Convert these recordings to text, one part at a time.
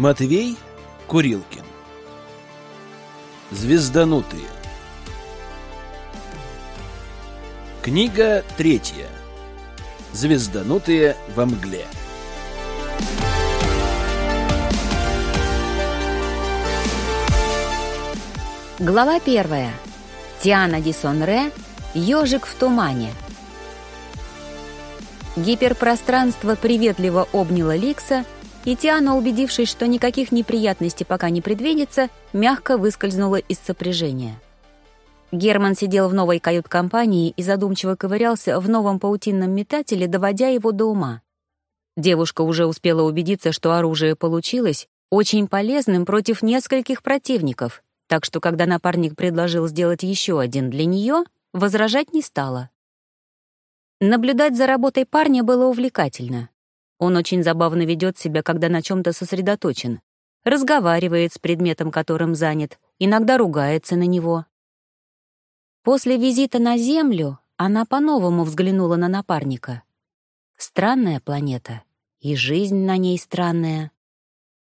Матвей Курилкин. Звезданутые. Книга третья. Звезданутые во мгле. Глава первая. Тиана Дисонре «Ежик в тумане». Гиперпространство приветливо обняло Ликса, и Тиана, убедившись, что никаких неприятностей пока не предвидится, мягко выскользнула из сопряжения. Герман сидел в новой кают-компании и задумчиво ковырялся в новом паутинном метателе, доводя его до ума. Девушка уже успела убедиться, что оружие получилось очень полезным против нескольких противников — так что когда напарник предложил сделать еще один для нее, возражать не стала. Наблюдать за работой парня было увлекательно. Он очень забавно ведет себя, когда на чем-то сосредоточен. Разговаривает с предметом, которым занят, иногда ругается на него. После визита на Землю она по-новому взглянула на напарника. Странная планета, и жизнь на ней странная.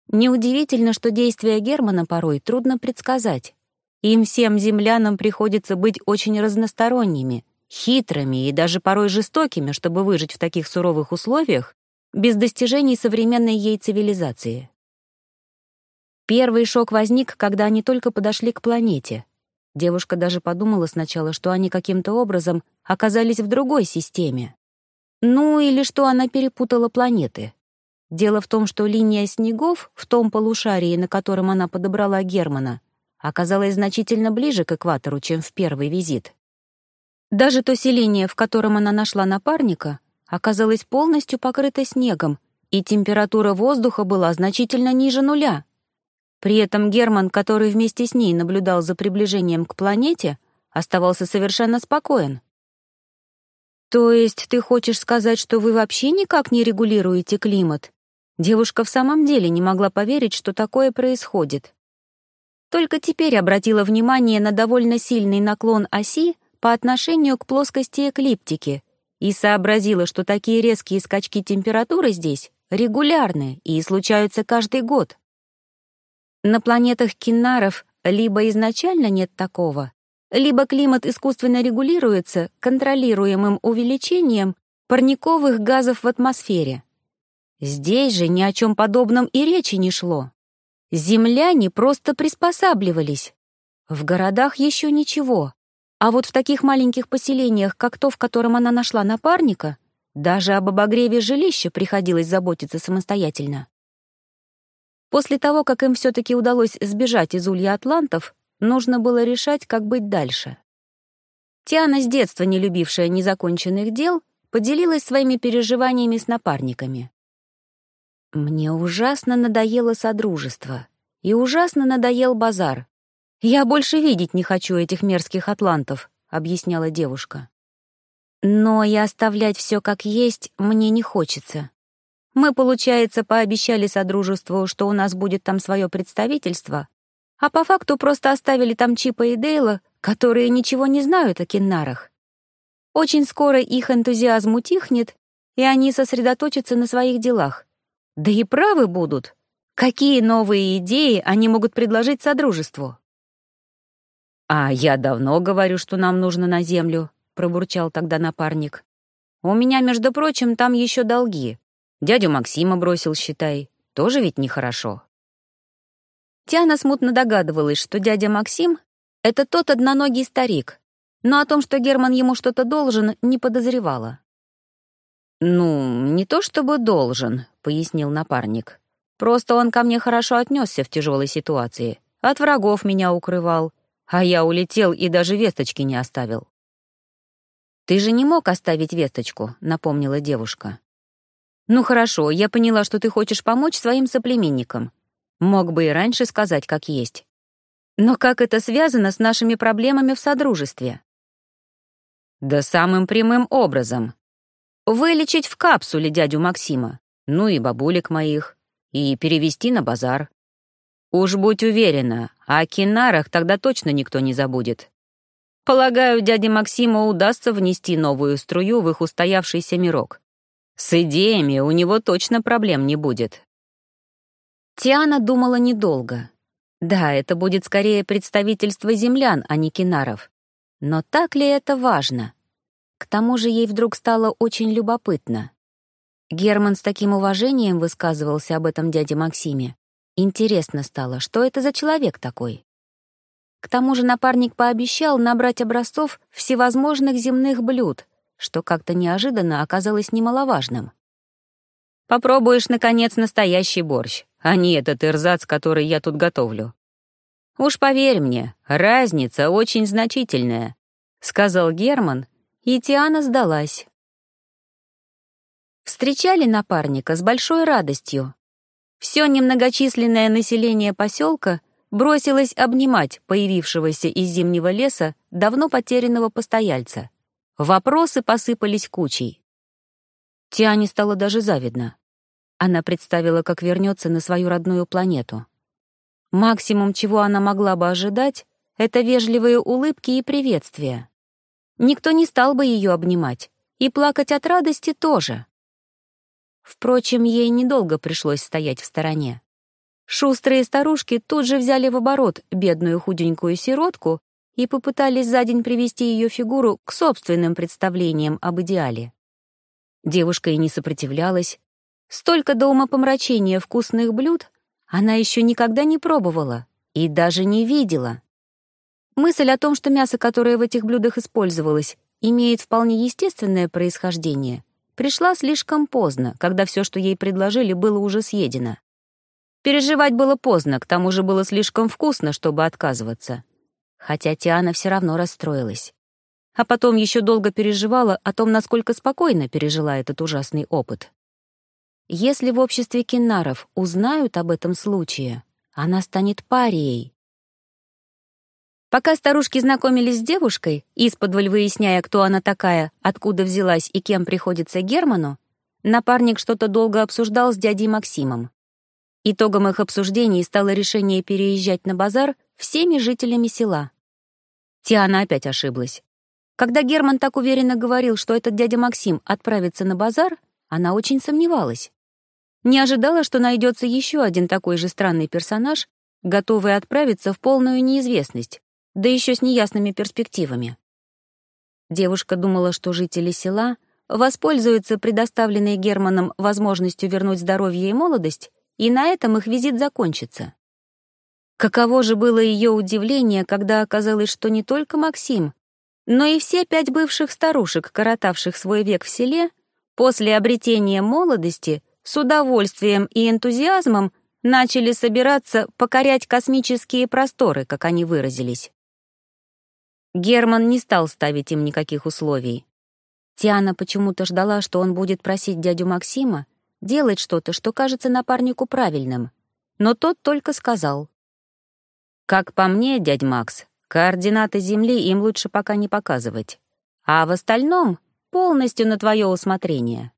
Неудивительно, что действия Германа порой трудно предсказать. Им всем землянам приходится быть очень разносторонними, хитрыми и даже порой жестокими, чтобы выжить в таких суровых условиях без достижений современной ей цивилизации. Первый шок возник, когда они только подошли к планете. Девушка даже подумала сначала, что они каким-то образом оказались в другой системе. Ну или что она перепутала планеты. Дело в том, что линия снегов в том полушарии, на котором она подобрала Германа, оказалась значительно ближе к экватору, чем в первый визит. Даже то селение, в котором она нашла напарника, оказалось полностью покрыто снегом, и температура воздуха была значительно ниже нуля. При этом Герман, который вместе с ней наблюдал за приближением к планете, оставался совершенно спокоен. «То есть ты хочешь сказать, что вы вообще никак не регулируете климат?» Девушка в самом деле не могла поверить, что такое происходит. Только теперь обратила внимание на довольно сильный наклон оси по отношению к плоскости эклиптики и сообразила, что такие резкие скачки температуры здесь регулярны и случаются каждый год. На планетах Киннаров либо изначально нет такого, либо климат искусственно регулируется контролируемым увеличением парниковых газов в атмосфере. Здесь же ни о чем подобном и речи не шло. Земляне просто приспосабливались. В городах еще ничего. А вот в таких маленьких поселениях, как то, в котором она нашла напарника, даже об обогреве жилища приходилось заботиться самостоятельно. После того, как им все-таки удалось сбежать из улья атлантов, нужно было решать, как быть дальше. Тиана, с детства не любившая незаконченных дел, поделилась своими переживаниями с напарниками. Мне ужасно надоело содружество. И ужасно надоел базар. «Я больше видеть не хочу этих мерзких атлантов», — объясняла девушка. «Но и оставлять все как есть мне не хочется. Мы, получается, пообещали Содружеству, что у нас будет там свое представительство, а по факту просто оставили там Чипа и Дейла, которые ничего не знают о киннарах. Очень скоро их энтузиазм утихнет, и они сосредоточатся на своих делах. Да и правы будут. Какие новые идеи они могут предложить Содружеству? «А я давно говорю, что нам нужно на Землю», — пробурчал тогда напарник. «У меня, между прочим, там еще долги. Дядю Максима бросил, считай. Тоже ведь нехорошо». Тиана смутно догадывалась, что дядя Максим — это тот одноногий старик, но о том, что Герман ему что-то должен, не подозревала. «Ну, не то чтобы должен», — пояснил напарник. «Просто он ко мне хорошо отнесся в тяжелой ситуации. От врагов меня укрывал. А я улетел и даже весточки не оставил». «Ты же не мог оставить весточку», — напомнила девушка. «Ну хорошо, я поняла, что ты хочешь помочь своим соплеменникам. Мог бы и раньше сказать, как есть. Но как это связано с нашими проблемами в Содружестве?» «Да самым прямым образом», Вылечить в капсуле дядю Максима, ну и бабулек моих, и перевести на базар. Уж будь уверена, о кинарах тогда точно никто не забудет. Полагаю, дяде Максиму удастся внести новую струю в их устоявшийся мирок. С идеями у него точно проблем не будет. Тиана думала недолго. Да, это будет скорее представительство землян, а не кинаров. Но так ли это важно? К тому же ей вдруг стало очень любопытно. Герман с таким уважением высказывался об этом дяде Максиме. Интересно стало, что это за человек такой? К тому же напарник пообещал набрать образцов всевозможных земных блюд, что как-то неожиданно оказалось немаловажным. «Попробуешь, наконец, настоящий борщ, а не этот ирзац, который я тут готовлю. Уж поверь мне, разница очень значительная», — сказал Герман, и Тиана сдалась. Встречали напарника с большой радостью. Все немногочисленное население поселка — бросилась обнимать появившегося из зимнего леса давно потерянного постояльца. Вопросы посыпались кучей. Тиане стало даже завидно. Она представила, как вернется на свою родную планету. Максимум, чего она могла бы ожидать, это вежливые улыбки и приветствия. Никто не стал бы ее обнимать, и плакать от радости тоже. Впрочем, ей недолго пришлось стоять в стороне. Шустрые старушки тут же взяли в оборот бедную худенькую сиротку и попытались за день привести ее фигуру к собственным представлениям об идеале. Девушка и не сопротивлялась. Столько до умопомрачения вкусных блюд она еще никогда не пробовала и даже не видела. Мысль о том, что мясо, которое в этих блюдах использовалось, имеет вполне естественное происхождение, пришла слишком поздно, когда все, что ей предложили, было уже съедено. Переживать было поздно, к тому же было слишком вкусно, чтобы отказываться. Хотя Тиана все равно расстроилась. А потом еще долго переживала о том, насколько спокойно пережила этот ужасный опыт. Если в обществе кинаров узнают об этом случае, она станет парией. Пока старушки знакомились с девушкой, исподволь выясняя, кто она такая, откуда взялась и кем приходится Герману, напарник что-то долго обсуждал с дядей Максимом. Итогом их обсуждений стало решение переезжать на базар всеми жителями села. Тиана опять ошиблась. Когда Герман так уверенно говорил, что этот дядя Максим отправится на базар, она очень сомневалась. Не ожидала, что найдется еще один такой же странный персонаж, готовый отправиться в полную неизвестность, да еще с неясными перспективами. Девушка думала, что жители села воспользуются предоставленной Германом возможностью вернуть здоровье и молодость и на этом их визит закончится. Каково же было ее удивление, когда оказалось, что не только Максим, но и все пять бывших старушек, коротавших свой век в селе, после обретения молодости с удовольствием и энтузиазмом начали собираться покорять космические просторы, как они выразились. Герман не стал ставить им никаких условий. Тиана почему-то ждала, что он будет просить дядю Максима делать что-то, что кажется напарнику правильным. Но тот только сказал. «Как по мне, дядь Макс, координаты Земли им лучше пока не показывать. А в остальном полностью на твое усмотрение».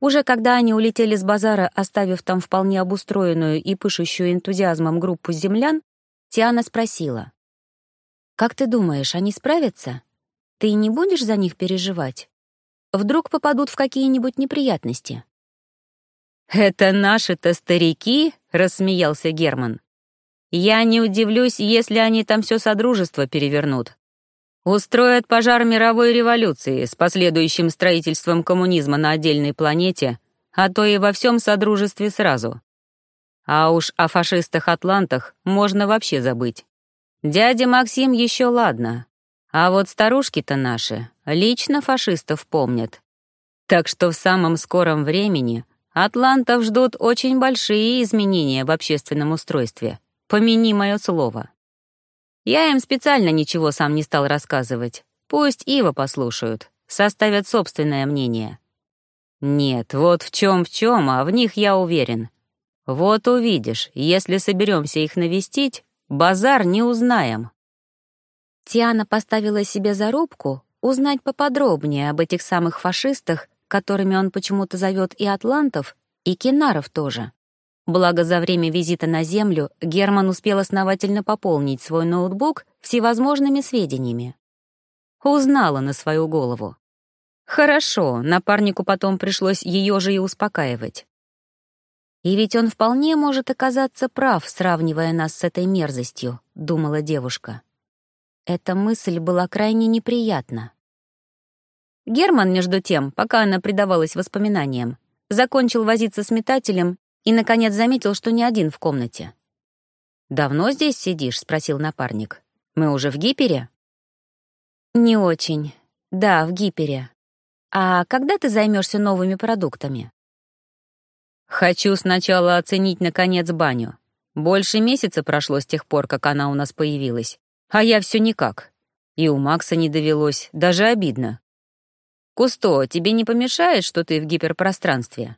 Уже когда они улетели с базара, оставив там вполне обустроенную и пышущую энтузиазмом группу землян, Тиана спросила. «Как ты думаешь, они справятся? Ты не будешь за них переживать? Вдруг попадут в какие-нибудь неприятности?» «Это наши-то старики?» — рассмеялся Герман. «Я не удивлюсь, если они там все содружество перевернут. Устроят пожар мировой революции с последующим строительством коммунизма на отдельной планете, а то и во всем содружестве сразу. А уж о фашистах-атлантах можно вообще забыть. Дядя Максим еще ладно, а вот старушки-то наши лично фашистов помнят. Так что в самом скором времени Атлантов ждут очень большие изменения в общественном устройстве. Помяни мое слово. Я им специально ничего сам не стал рассказывать. Пусть Ива послушают, составят собственное мнение. Нет, вот в чем в чем, а в них я уверен. Вот увидишь, если соберемся их навестить, базар не узнаем. Тиана поставила себе зарубку узнать поподробнее об этих самых фашистах которыми он почему-то зовет и атлантов, и кинаров тоже. Благо, за время визита на Землю Герман успел основательно пополнить свой ноутбук всевозможными сведениями. Узнала на свою голову. Хорошо, напарнику потом пришлось ее же и успокаивать. И ведь он вполне может оказаться прав, сравнивая нас с этой мерзостью, думала девушка. Эта мысль была крайне неприятна. Герман, между тем, пока она предавалась воспоминаниям, закончил возиться с метателем и, наконец, заметил, что не один в комнате. «Давно здесь сидишь?» — спросил напарник. «Мы уже в Гипере?» «Не очень. Да, в Гипере. А когда ты займешься новыми продуктами?» «Хочу сначала оценить, наконец, баню. Больше месяца прошло с тех пор, как она у нас появилась. А я все никак. И у Макса не довелось, даже обидно. Кусто, тебе не помешает, что ты в гиперпространстве?»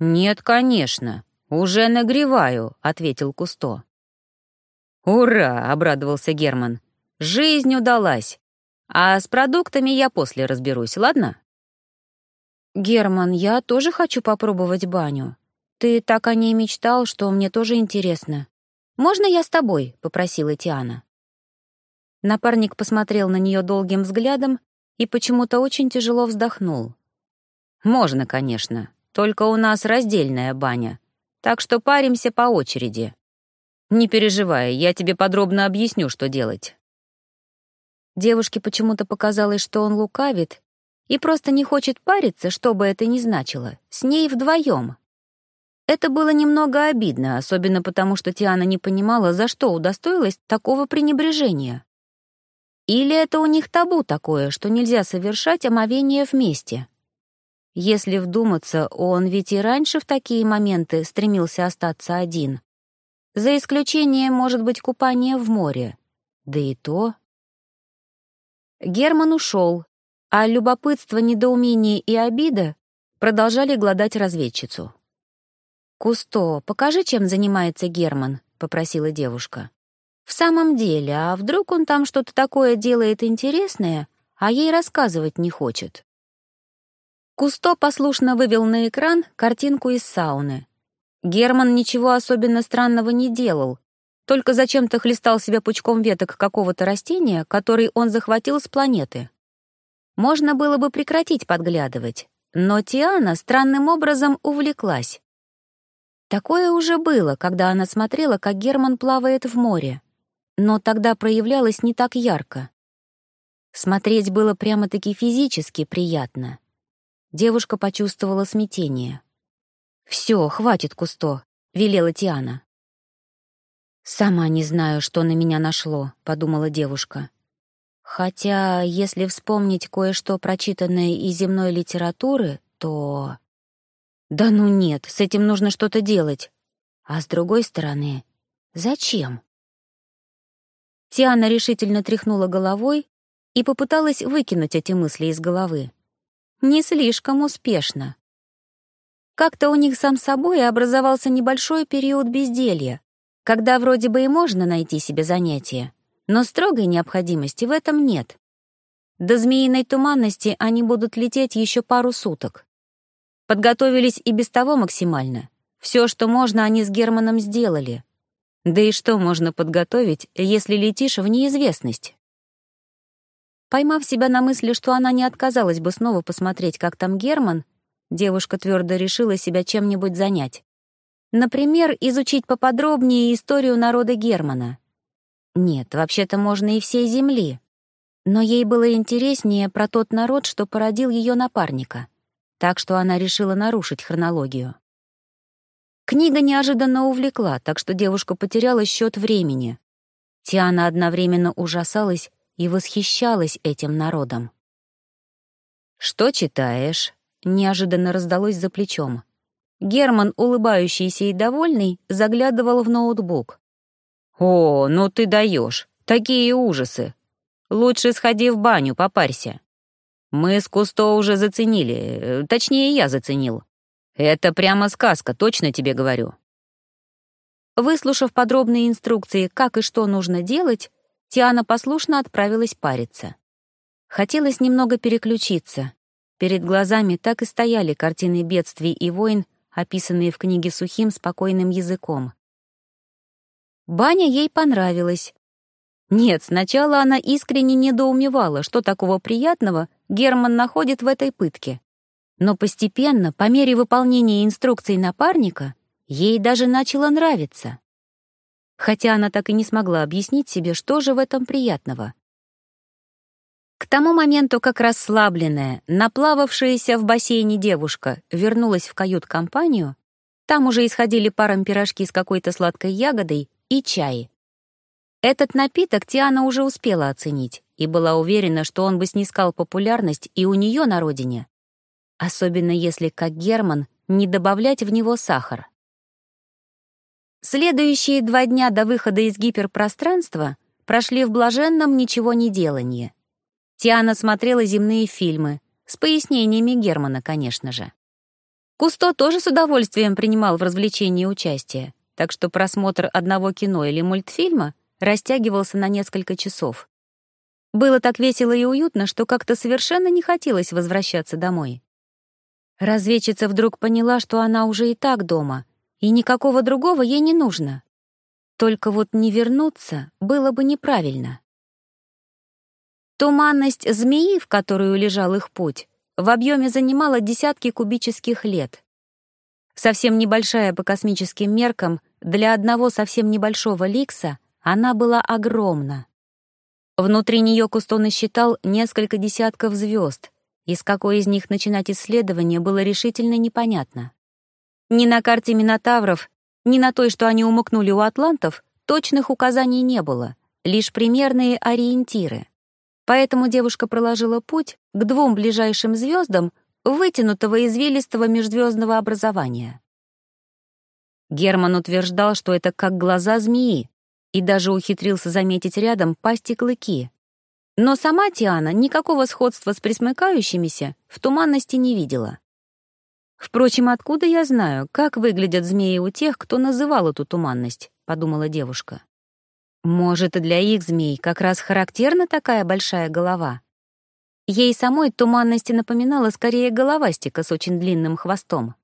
«Нет, конечно. Уже нагреваю», — ответил Кусто. «Ура!» — обрадовался Герман. «Жизнь удалась. А с продуктами я после разберусь, ладно?» «Герман, я тоже хочу попробовать баню. Ты так о ней мечтал, что мне тоже интересно. Можно я с тобой?» — попросила Тиана. Напарник посмотрел на нее долгим взглядом и почему-то очень тяжело вздохнул. «Можно, конечно, только у нас раздельная баня, так что паримся по очереди. Не переживай, я тебе подробно объясню, что делать». Девушке почему-то показалось, что он лукавит и просто не хочет париться, что бы это ни значило, с ней вдвоем. Это было немного обидно, особенно потому, что Тиана не понимала, за что удостоилась такого пренебрежения. Или это у них табу такое, что нельзя совершать омовение вместе? Если вдуматься, он ведь и раньше в такие моменты стремился остаться один. За исключением, может быть, купания в море. Да и то... Герман ушел, а любопытство, недоумение и обида продолжали гладать разведчицу. «Кусто, покажи, чем занимается Герман», — попросила девушка. В самом деле, а вдруг он там что-то такое делает интересное, а ей рассказывать не хочет? Кусто послушно вывел на экран картинку из сауны. Герман ничего особенно странного не делал, только зачем-то хлестал себя пучком веток какого-то растения, который он захватил с планеты. Можно было бы прекратить подглядывать, но Тиана странным образом увлеклась. Такое уже было, когда она смотрела, как Герман плавает в море но тогда проявлялось не так ярко. Смотреть было прямо-таки физически приятно. Девушка почувствовала смятение. «Все, хватит, Кусто», — велела Тиана. «Сама не знаю, что на меня нашло», — подумала девушка. «Хотя, если вспомнить кое-что прочитанное из земной литературы, то...» «Да ну нет, с этим нужно что-то делать. А с другой стороны, зачем?» Тиана решительно тряхнула головой и попыталась выкинуть эти мысли из головы. Не слишком успешно. Как-то у них сам собой образовался небольшой период безделья, когда вроде бы и можно найти себе занятие, но строгой необходимости в этом нет. До змеиной туманности они будут лететь еще пару суток. Подготовились и без того максимально. Все, что можно, они с Германом сделали — да и что можно подготовить, если летишь в неизвестность? Поймав себя на мысли, что она не отказалась бы снова посмотреть, как там Герман, девушка твердо решила себя чем-нибудь занять. Например, изучить поподробнее историю народа Германа. Нет, вообще-то можно и всей Земли. Но ей было интереснее про тот народ, что породил ее напарника. Так что она решила нарушить хронологию. Книга неожиданно увлекла, так что девушка потеряла счет времени. Тиана одновременно ужасалась и восхищалась этим народом. «Что читаешь?» — неожиданно раздалось за плечом. Герман, улыбающийся и довольный, заглядывал в ноутбук. «О, ну ты даешь! Такие ужасы! Лучше сходи в баню, попарься. Мы с Кусто уже заценили, э, точнее, я заценил. Это прямо сказка, точно тебе говорю. Выслушав подробные инструкции, как и что нужно делать, Тиана послушно отправилась париться. Хотелось немного переключиться. Перед глазами так и стояли картины бедствий и войн, описанные в книге сухим, спокойным языком. Баня ей понравилась. Нет, сначала она искренне недоумевала, что такого приятного Герман находит в этой пытке. Но постепенно, по мере выполнения инструкций напарника, ей даже начало нравиться. Хотя она так и не смогла объяснить себе, что же в этом приятного. К тому моменту, как расслабленная, наплававшаяся в бассейне девушка вернулась в кают-компанию, там уже исходили паром пирожки с какой-то сладкой ягодой и чай. Этот напиток Тиана уже успела оценить и была уверена, что он бы снискал популярность и у нее на родине, особенно если, как Герман, не добавлять в него сахар. Следующие два дня до выхода из гиперпространства прошли в блаженном ничего не делании. Тиана смотрела земные фильмы, с пояснениями Германа, конечно же. Кусто тоже с удовольствием принимал в развлечении участие, так что просмотр одного кино или мультфильма растягивался на несколько часов. Было так весело и уютно, что как-то совершенно не хотелось возвращаться домой. Разведчица вдруг поняла, что она уже и так дома, и никакого другого ей не нужно. Только вот не вернуться было бы неправильно. Туманность змеи, в которую лежал их путь, в объеме занимала десятки кубических лет. Совсем небольшая по космическим меркам, для одного совсем небольшого ликса она была огромна. Внутри нее Кустон считал несколько десятков звезд, и с какой из них начинать исследование было решительно непонятно. Ни на карте Минотавров, ни на той, что они умыкнули у атлантов, точных указаний не было, лишь примерные ориентиры. Поэтому девушка проложила путь к двум ближайшим звездам вытянутого извилистого межзвездного образования. Герман утверждал, что это как глаза змеи, и даже ухитрился заметить рядом пасти клыки. Но сама Тиана никакого сходства с присмыкающимися в туманности не видела. «Впрочем, откуда я знаю, как выглядят змеи у тех, кто называл эту туманность?» — подумала девушка. «Может, для их змей как раз характерна такая большая голова?» Ей самой туманности напоминала скорее головастика с очень длинным хвостом.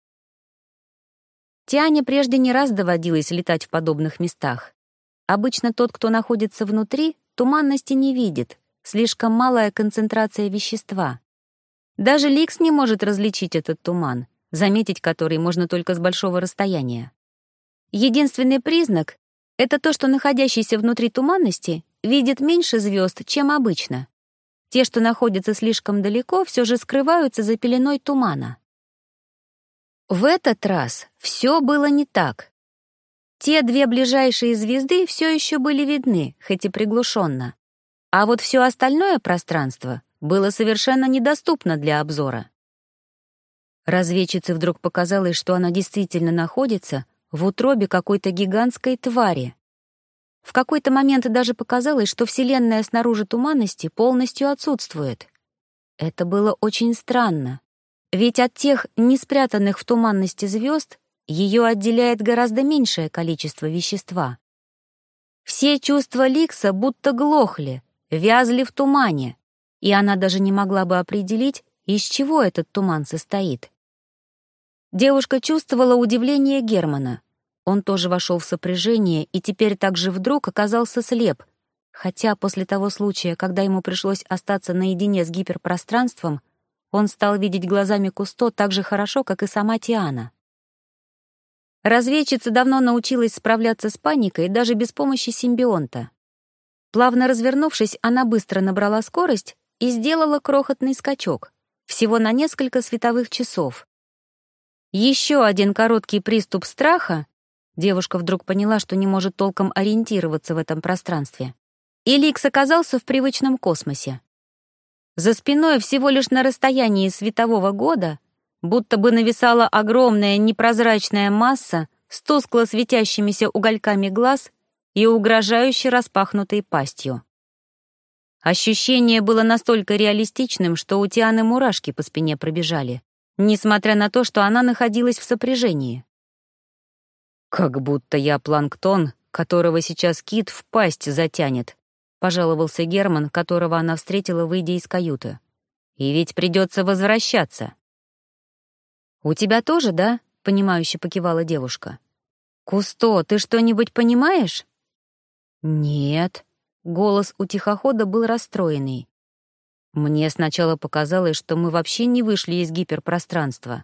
Тиане прежде не раз доводилось летать в подобных местах. Обычно тот, кто находится внутри, туманности не видит, слишком малая концентрация вещества. Даже Ликс не может различить этот туман, заметить который можно только с большого расстояния. Единственный признак — это то, что находящийся внутри туманности видит меньше звезд, чем обычно. Те, что находятся слишком далеко, все же скрываются за пеленой тумана. В этот раз все было не так. Те две ближайшие звезды все еще были видны, хоть и приглушенно. А вот все остальное пространство было совершенно недоступно для обзора. Разведчице вдруг показалось, что она действительно находится в утробе какой-то гигантской твари. В какой-то момент даже показалось, что Вселенная снаружи туманности полностью отсутствует. Это было очень странно, ведь от тех неспрятанных в туманности звезд ее отделяет гораздо меньшее количество вещества. Все чувства Ликса будто глохли, вязли в тумане, и она даже не могла бы определить, из чего этот туман состоит. Девушка чувствовала удивление Германа. Он тоже вошел в сопряжение и теперь также вдруг оказался слеп, хотя после того случая, когда ему пришлось остаться наедине с гиперпространством, он стал видеть глазами Кусто так же хорошо, как и сама Тиана. Разведчица давно научилась справляться с паникой даже без помощи симбионта. Плавно развернувшись, она быстро набрала скорость и сделала крохотный скачок, всего на несколько световых часов. Еще один короткий приступ страха, девушка вдруг поняла, что не может толком ориентироваться в этом пространстве, и Ликс оказался в привычном космосе. За спиной всего лишь на расстоянии светового года будто бы нависала огромная непрозрачная масса с тускло светящимися угольками глаз и угрожающе распахнутой пастью. Ощущение было настолько реалистичным, что у Тианы мурашки по спине пробежали, несмотря на то, что она находилась в сопряжении. «Как будто я планктон, которого сейчас кит в пасть затянет», — пожаловался Герман, которого она встретила, выйдя из каюты. «И ведь придется возвращаться». «У тебя тоже, да?» — понимающе покивала девушка. «Кусто, ты что-нибудь понимаешь?» «Нет». Голос у тихохода был расстроенный. Мне сначала показалось, что мы вообще не вышли из гиперпространства.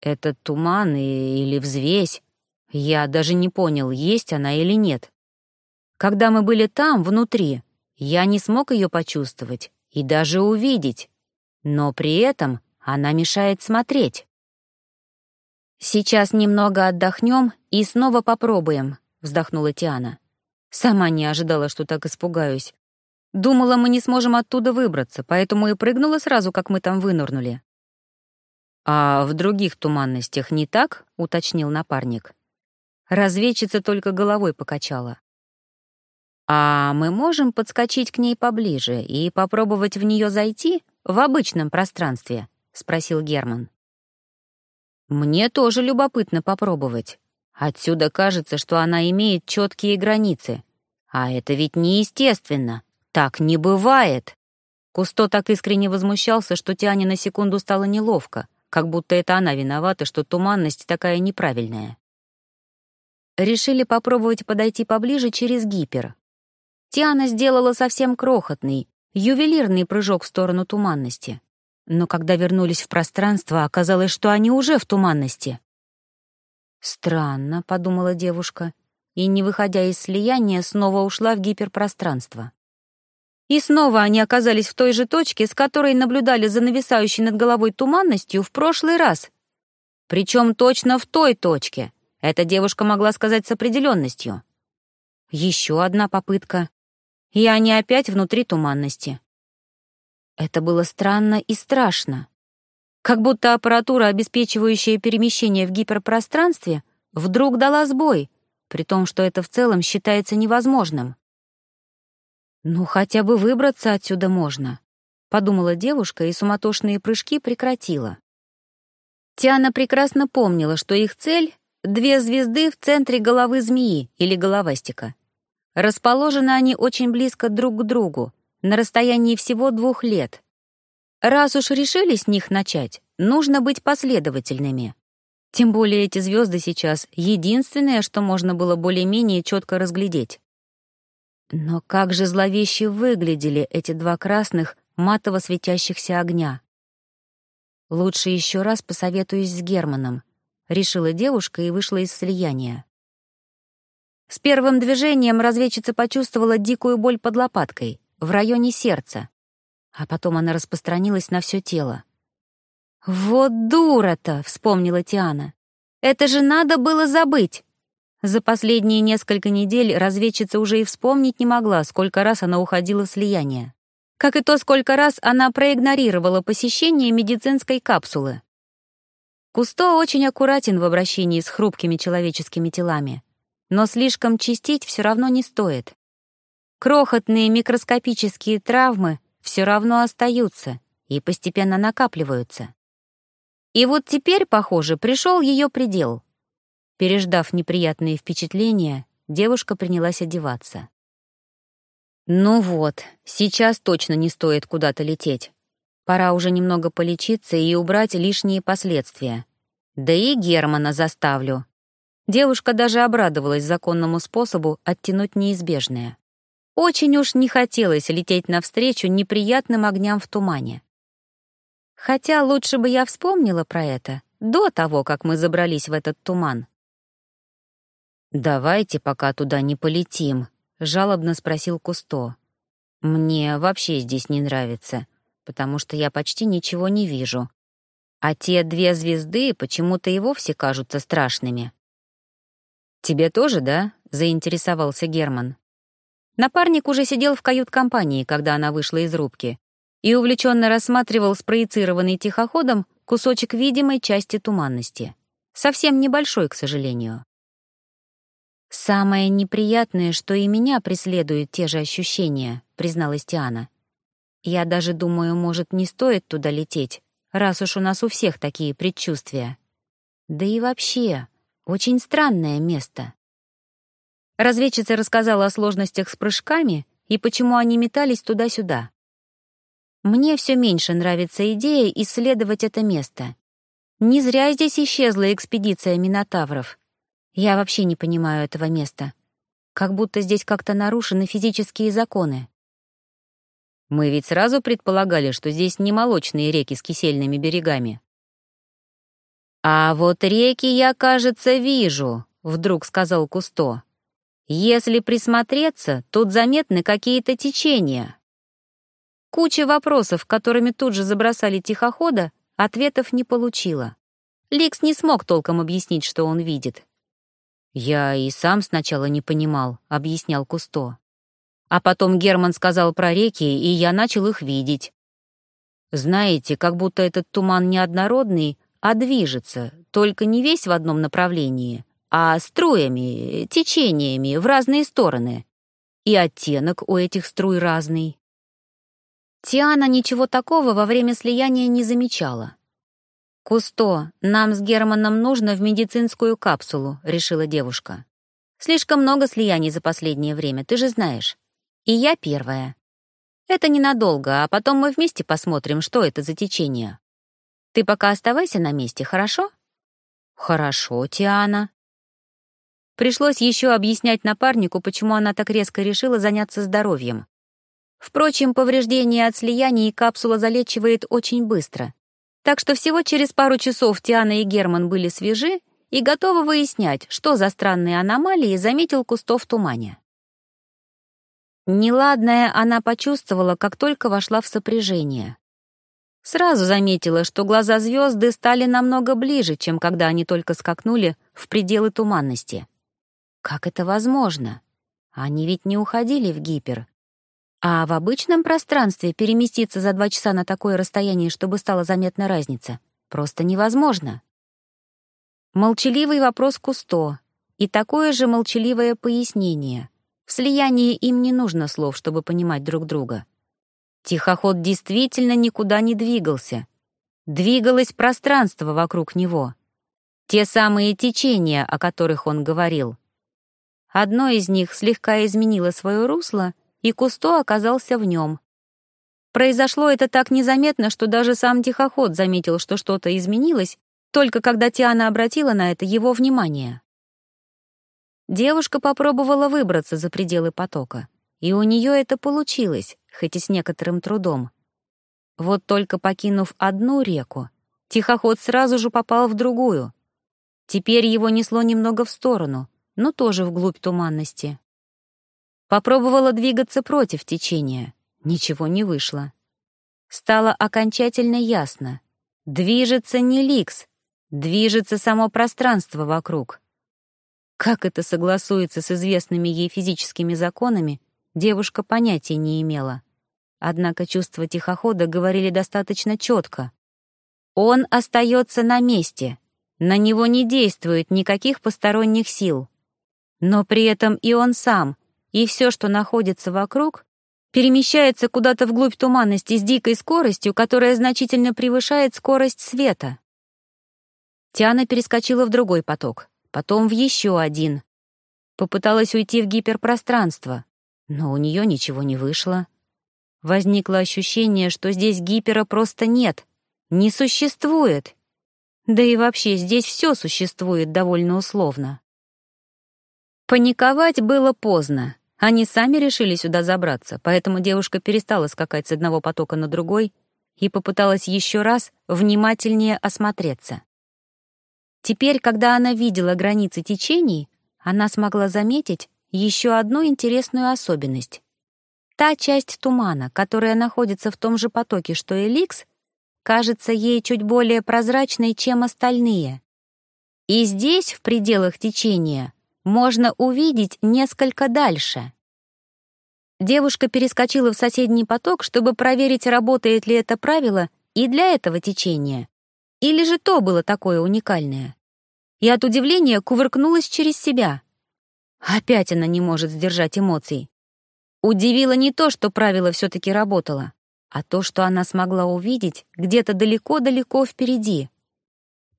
Это туман или взвесь. Я даже не понял, есть она или нет. Когда мы были там, внутри, я не смог ее почувствовать и даже увидеть. Но при этом она мешает смотреть. «Сейчас немного отдохнем и снова попробуем», — вздохнула Тиана. Сама не ожидала, что так испугаюсь. Думала, мы не сможем оттуда выбраться, поэтому и прыгнула сразу, как мы там вынырнули. «А в других туманностях не так?» — уточнил напарник. Разведчица только головой покачала. «А мы можем подскочить к ней поближе и попробовать в нее зайти в обычном пространстве?» — спросил Герман. «Мне тоже любопытно попробовать. Отсюда кажется, что она имеет четкие границы. А это ведь неестественно. Так не бывает. Кусто так искренне возмущался, что Тиане на секунду стало неловко, как будто это она виновата, что туманность такая неправильная. Решили попробовать подойти поближе через гипер. Тиана сделала совсем крохотный, ювелирный прыжок в сторону туманности. Но когда вернулись в пространство, оказалось, что они уже в туманности. «Странно», — подумала девушка, и, не выходя из слияния, снова ушла в гиперпространство. И снова они оказались в той же точке, с которой наблюдали за нависающей над головой туманностью в прошлый раз. Причем точно в той точке. Эта девушка могла сказать с определенностью. Еще одна попытка. И они опять внутри туманности. Это было странно и страшно. Как будто аппаратура, обеспечивающая перемещение в гиперпространстве, вдруг дала сбой, при том, что это в целом считается невозможным. «Ну, хотя бы выбраться отсюда можно», — подумала девушка и суматошные прыжки прекратила. Тиана прекрасно помнила, что их цель — две звезды в центре головы змеи или головастика. Расположены они очень близко друг к другу, на расстоянии всего двух лет. Раз уж решили с них начать, нужно быть последовательными. Тем более эти звезды сейчас — единственное, что можно было более-менее четко разглядеть. Но как же зловеще выглядели эти два красных, матово светящихся огня. «Лучше еще раз посоветуюсь с Германом», — решила девушка и вышла из слияния. С первым движением разведчица почувствовала дикую боль под лопаткой, в районе сердца, а потом она распространилась на все тело. «Вот дура-то!» — вспомнила Тиана. «Это же надо было забыть!» За последние несколько недель разведчица уже и вспомнить не могла, сколько раз она уходила в слияние. Как и то, сколько раз она проигнорировала посещение медицинской капсулы. Кусто очень аккуратен в обращении с хрупкими человеческими телами, но слишком чистить все равно не стоит. Крохотные микроскопические травмы все равно остаются и постепенно накапливаются. И вот теперь, похоже, пришел ее предел. Переждав неприятные впечатления, девушка принялась одеваться. «Ну вот, сейчас точно не стоит куда-то лететь. Пора уже немного полечиться и убрать лишние последствия. Да и Германа заставлю». Девушка даже обрадовалась законному способу оттянуть неизбежное. Очень уж не хотелось лететь навстречу неприятным огням в тумане. Хотя лучше бы я вспомнила про это до того, как мы забрались в этот туман. «Давайте пока туда не полетим», — жалобно спросил Кусто. «Мне вообще здесь не нравится, потому что я почти ничего не вижу. А те две звезды почему-то и вовсе кажутся страшными». «Тебе тоже, да?» — заинтересовался Герман. Напарник уже сидел в кают-компании, когда она вышла из рубки, и увлеченно рассматривал спроецированный тихоходом кусочек видимой части туманности. Совсем небольшой, к сожалению. «Самое неприятное, что и меня преследуют те же ощущения», — призналась Тиана. «Я даже думаю, может, не стоит туда лететь, раз уж у нас у всех такие предчувствия. Да и вообще, очень странное место». Разведчица рассказала о сложностях с прыжками и почему они метались туда-сюда. Мне все меньше нравится идея исследовать это место. Не зря здесь исчезла экспедиция Минотавров. Я вообще не понимаю этого места. Как будто здесь как-то нарушены физические законы. Мы ведь сразу предполагали, что здесь не молочные реки с кисельными берегами. «А вот реки я, кажется, вижу», — вдруг сказал Кусто. «Если присмотреться, тут заметны какие-то течения». Куча вопросов, которыми тут же забросали тихохода, ответов не получила. Ликс не смог толком объяснить, что он видит. «Я и сам сначала не понимал», — объяснял Кусто. А потом Герман сказал про реки, и я начал их видеть. Знаете, как будто этот туман не однородный, а движется, только не весь в одном направлении, а струями, течениями в разные стороны. И оттенок у этих струй разный. Тиана ничего такого во время слияния не замечала. «Кусто, нам с Германом нужно в медицинскую капсулу», — решила девушка. «Слишком много слияний за последнее время, ты же знаешь. И я первая. Это ненадолго, а потом мы вместе посмотрим, что это за течение. Ты пока оставайся на месте, хорошо? Хорошо, Тиана. Пришлось еще объяснять напарнику, почему она так резко решила заняться здоровьем. Впрочем, повреждение от слияния капсула залечивает очень быстро. Так что всего через пару часов Тиана и Герман были свежи и готовы выяснять, что за странные аномалии заметил Кустов в. Неладное она почувствовала, как только вошла в сопряжение. Сразу заметила, что глаза звезды стали намного ближе, чем когда они только скакнули в пределы туманности. Как это возможно? Они ведь не уходили в гипер. А в обычном пространстве переместиться за два часа на такое расстояние, чтобы стала заметна разница, просто невозможно. Молчаливый вопрос Кусто и такое же молчаливое пояснение. В слиянии им не нужно слов, чтобы понимать друг друга. Тихоход действительно никуда не двигался. Двигалось пространство вокруг него. Те самые течения, о которых он говорил. Одно из них слегка изменило свое русло, и Кусто оказался в нем. Произошло это так незаметно, что даже сам тихоход заметил, что что-то изменилось, только когда Тиана обратила на это его внимание. Девушка попробовала выбраться за пределы потока, и у нее это получилось, хоть и с некоторым трудом. Вот только покинув одну реку, тихоход сразу же попал в другую. Теперь его несло немного в сторону, но тоже вглубь туманности. Попробовала двигаться против течения. Ничего не вышло. Стало окончательно ясно. Движется не Ликс, движется само пространство вокруг. Как это согласуется с известными ей физическими законами, девушка понятия не имела. Однако чувства тихохода говорили достаточно четко. Он остается на месте, на него не действует никаких посторонних сил. Но при этом и он сам, и все, что находится вокруг, перемещается куда-то вглубь туманности с дикой скоростью, которая значительно превышает скорость света. Тиана перескочила в другой поток, потом в еще один. Попыталась уйти в гиперпространство, но у нее ничего не вышло. Возникло ощущение, что здесь гипера просто нет, не существует. Да и вообще здесь все существует довольно условно. Паниковать было поздно. Они сами решили сюда забраться, поэтому девушка перестала скакать с одного потока на другой и попыталась еще раз внимательнее осмотреться. Теперь, когда она видела границы течений, она смогла заметить, еще одну интересную особенность. Та часть тумана, которая находится в том же потоке, что и Ликс, кажется ей чуть более прозрачной, чем остальные. И здесь, в пределах течения, можно увидеть несколько дальше. Девушка перескочила в соседний поток, чтобы проверить, работает ли это правило и для этого течения. Или же то было такое уникальное. И от удивления кувыркнулась через себя. Опять она не может сдержать эмоций. Удивило не то, что правило все-таки работало, а то, что она смогла увидеть где-то далеко-далеко впереди.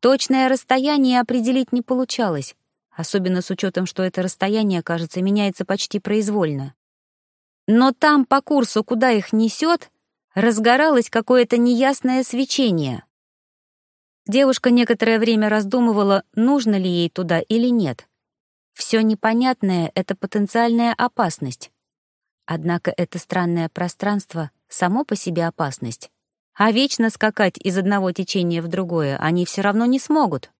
Точное расстояние определить не получалось, особенно с учетом, что это расстояние, кажется, меняется почти произвольно. Но там, по курсу, куда их несет, разгоралось какое-то неясное свечение. Девушка некоторое время раздумывала, нужно ли ей туда или нет. Все непонятное — это потенциальная опасность. Однако это странное пространство — само по себе опасность. А вечно скакать из одного течения в другое они все равно не смогут.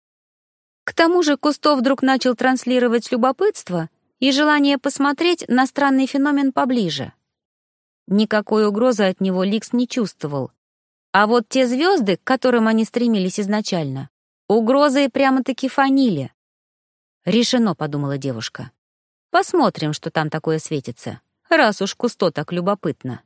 К тому же Кусто вдруг начал транслировать любопытство и желание посмотреть на странный феномен поближе. Никакой угрозы от него Ликс не чувствовал. А вот те звезды, к которым они стремились изначально, угрозой прямо-таки фанили. «Решено», — подумала девушка. «Посмотрим, что там такое светится, раз уж Кусто так любопытно».